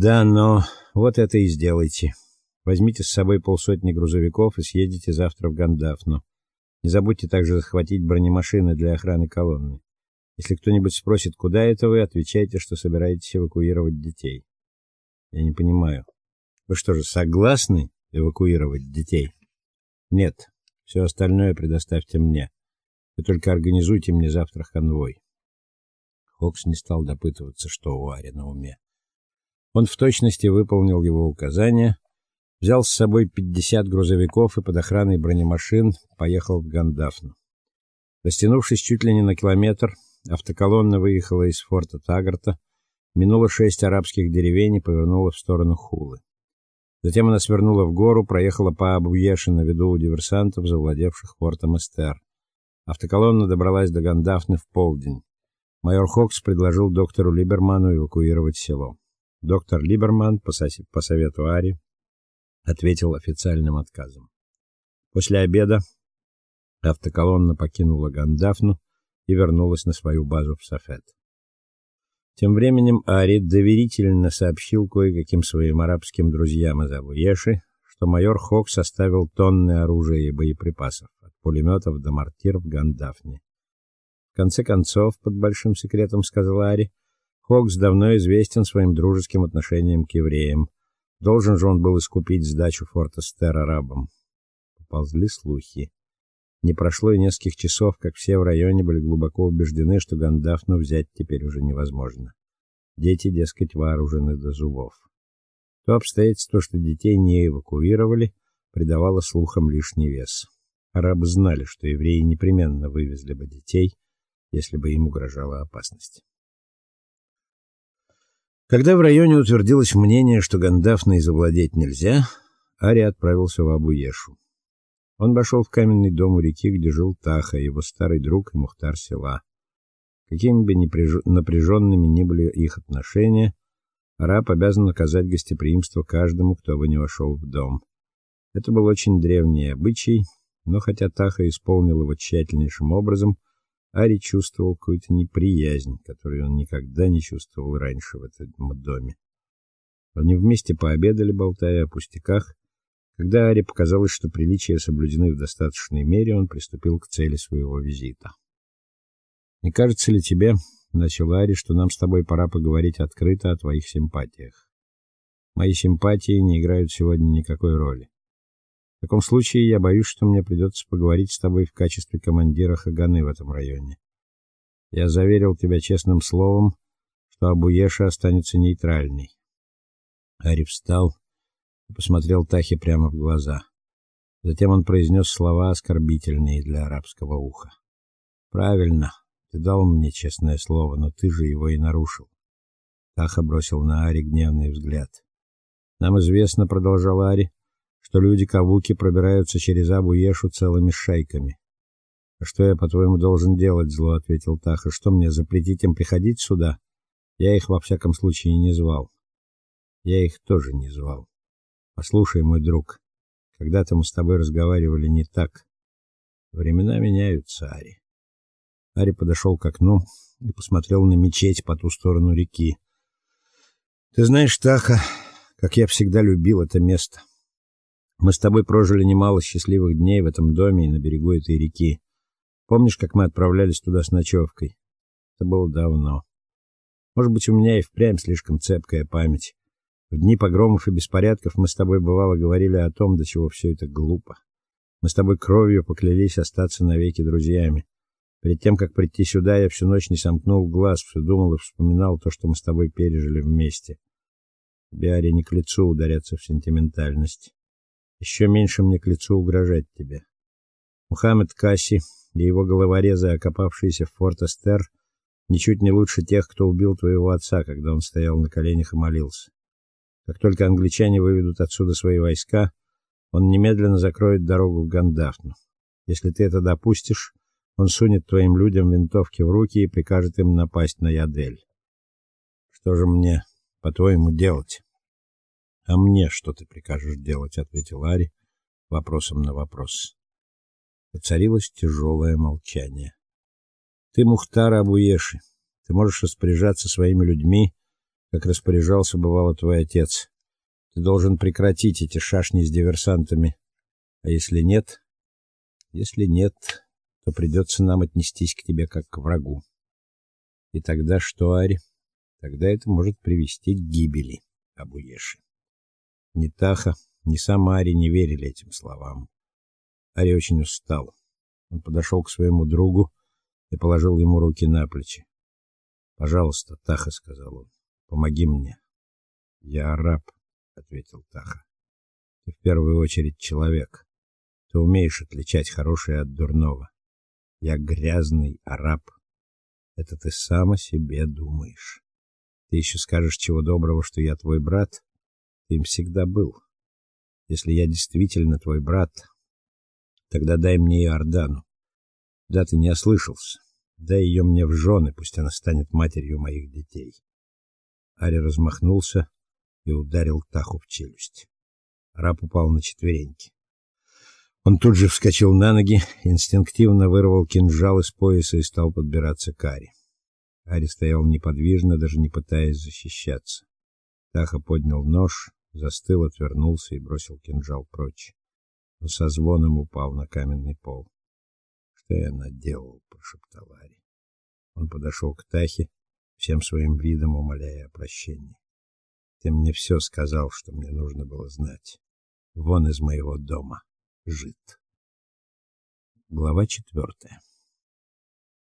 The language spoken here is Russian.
Да, но вот это и сделайте. Возьмите с собой полсотни грузовиков и съедете завтра в Гандафну. Не забудьте также захватить бронемашины для охраны колонны. Если кто-нибудь спросит, куда это вы, отвечайте, что собираетесь эвакуировать детей. Я не понимаю. Вы что же, согласны эвакуировать детей? Нет. Все остальное предоставьте мне. Вы только организуйте мне завтра конвой. Хокс не стал допытываться, что у Ари на уме. Он в точности выполнил его указания, взял с собой 50 грузовиков и под охраной бронемашин поехал в Гандафну. Растянувшись чуть ли не на километр, автоколонна выехала из форта Тагарта, минула шесть арабских деревень и повернула в сторону Хулы. Затем она свернула в гору, проехала по Абу-Еши на виду у диверсантов, завладевших фортом Эстер. Автоколонна добралась до Гандафны в полдень. Майор Хокс предложил доктору Либерману эвакуировать село. Доктор Либерман по, совету Ари ответил официальным отказом. После обеда автоколонна покинула Гандафну и вернулась на свою базу в Сафет. Тем временем Ари доверительно сообщил кое-каким своим арабским друзьям из Абу-Еши, что майор Хок составил тонны оружия и боеприпасов, от пулеметов до мортир в Гандафне. В конце концов, под большим секретом сказал Ари, Хокс давно известен своим дружеским отношением к евреям. Должен же он был искупить сдачу форта Стер арабам. Поползли слухи. Не прошло и нескольких часов, как все в районе были глубоко убеждены, что Гандафну взять теперь уже невозможно. Дети, дескать, вооружены до зубов. То обстоятельство, что детей не эвакуировали, придавало слухам лишний вес. Арабы знали, что евреи непременно вывезли бы детей, если бы им угрожала опасность. Когда в районе утвердилось мнение, что Гандафной завладеть нельзя, Ари отправился в Абу-Ешу. Он вошел в каменный дом у реки, где жил Таха, его старый друг и мухтар села. Какими бы напряженными ни были их отношения, араб обязан оказать гостеприимство каждому, кто бы не вошел в дом. Это был очень древний обычай, но хотя Таха исполнил его тщательнейшим образом, Ари чувствовал какую-то неприязнь, которую он никогда не чувствовал раньше в этом доме. Они вместе пообедали, болтая о пустяках. Когда Ари показалось, что приличия соблюдены в достаточной мере, он приступил к цели своего визита. Не кажется ли тебе, начал Ари, что нам с тобой пора поговорить открыто о твоих симпатиях? Мои симпатии не играют сегодня никакой роли. В таком случае я боюсь, что мне придется поговорить с тобой в качестве командира Хаганы в этом районе. Я заверил тебя честным словом, что Абуеша останется нейтральной. Ари встал и посмотрел Тахи прямо в глаза. Затем он произнес слова оскорбительные для арабского уха. Правильно, ты дал мне честное слово, но ты же его и нарушил. Таха бросил на Ари гневный взгляд. Нам известно, продолжал Ари, что люди-кавуки пробираются через Абу-Ешу целыми шайками. А что я, по-твоему, должен делать, зло ответил Таха. Что мне запретить им приходить сюда? Я их во всяком случае не звал. Я их тоже не звал. Послушай, мой друг, когда-то мы с тобой разговаривали не так. Времена меняются, Ари. Ари подошел к окну и посмотрел на мечеть по ту сторону реки. Ты знаешь, Таха, как я всегда любил это место. Мы с тобой прожили немало счастливых дней в этом доме и на берегу этой реки. Помнишь, как мы отправлялись туда с ночевкой? Это было давно. Может быть, у меня и впрямь слишком цепкая память. В дни погромов и беспорядков мы с тобой бывало говорили о том, до чего все это глупо. Мы с тобой кровью поклялись остаться навеки друзьями. Перед тем, как прийти сюда, я всю ночь не сомкнул глаз, все думал и вспоминал то, что мы с тобой пережили вместе. Биаре не к лицу ударяться в сентиментальность. Еще меньше мне к лицу угрожать тебе. Мухаммед Касси и его головорезы, окопавшиеся в форт Эстер, ничуть не лучше тех, кто убил твоего отца, когда он стоял на коленях и молился. Как только англичане выведут отсюда свои войска, он немедленно закроет дорогу в Гандафну. Если ты это допустишь, он сунет твоим людям винтовки в руки и прикажет им напасть на Ядель. Что же мне, по-твоему, делать? А мне что ты прикажешь делать, ответил Ари вопросом на вопрос. Воцарилось тяжелое молчание. Ты Мухтар Абуеши. Ты можешь распоряжаться своими людьми, как распоряжался бывало твой отец. Ты должен прекратить эти шашни с диверсантами. А если нет, если нет, то придется нам отнестись к тебе как к врагу. И тогда что, Ари? Тогда это может привести к гибели Абуеши. Ни Таха, ни сам Ари не верили этим словам. Ари очень устал. Он подошел к своему другу и положил ему руки на плечи. "Пожалуйста, Таха", сказал он. "Помоги мне". "Я араб", ответил Таха. "Ты в первую очередь человек. Ты умеешь отличать хорошее от дурного. Я грязный араб. Это ты сам о себе думаешь. Ты еще скажешь чего доброго, что я твой брат. Им всегда был. Если я действительно твой брат, тогда дай мне Иордану. Да ты не ослышался. Дай ее мне в жены, пусть она станет матерью моих детей. Ари размахнулся и ударил Таху в челюсть. Раб упал на четвереньки. Он тут же вскочил на ноги, инстинктивно вырвал кинжал из пояса и стал подбираться к Ари. Ари стоял неподвижно, даже не пытаясь защищаться. Таха поднял нож, застыл, отвернулся и бросил кинжал прочь. Он со звоном упал на каменный пол. "Что я наделал?" прошептал Ари. Он подошел к Тахе, всем своим видом умоляя о прощении. "Ты мне все сказал, что мне нужно было знать. Вон из моего дома, жит". Глава четвертая.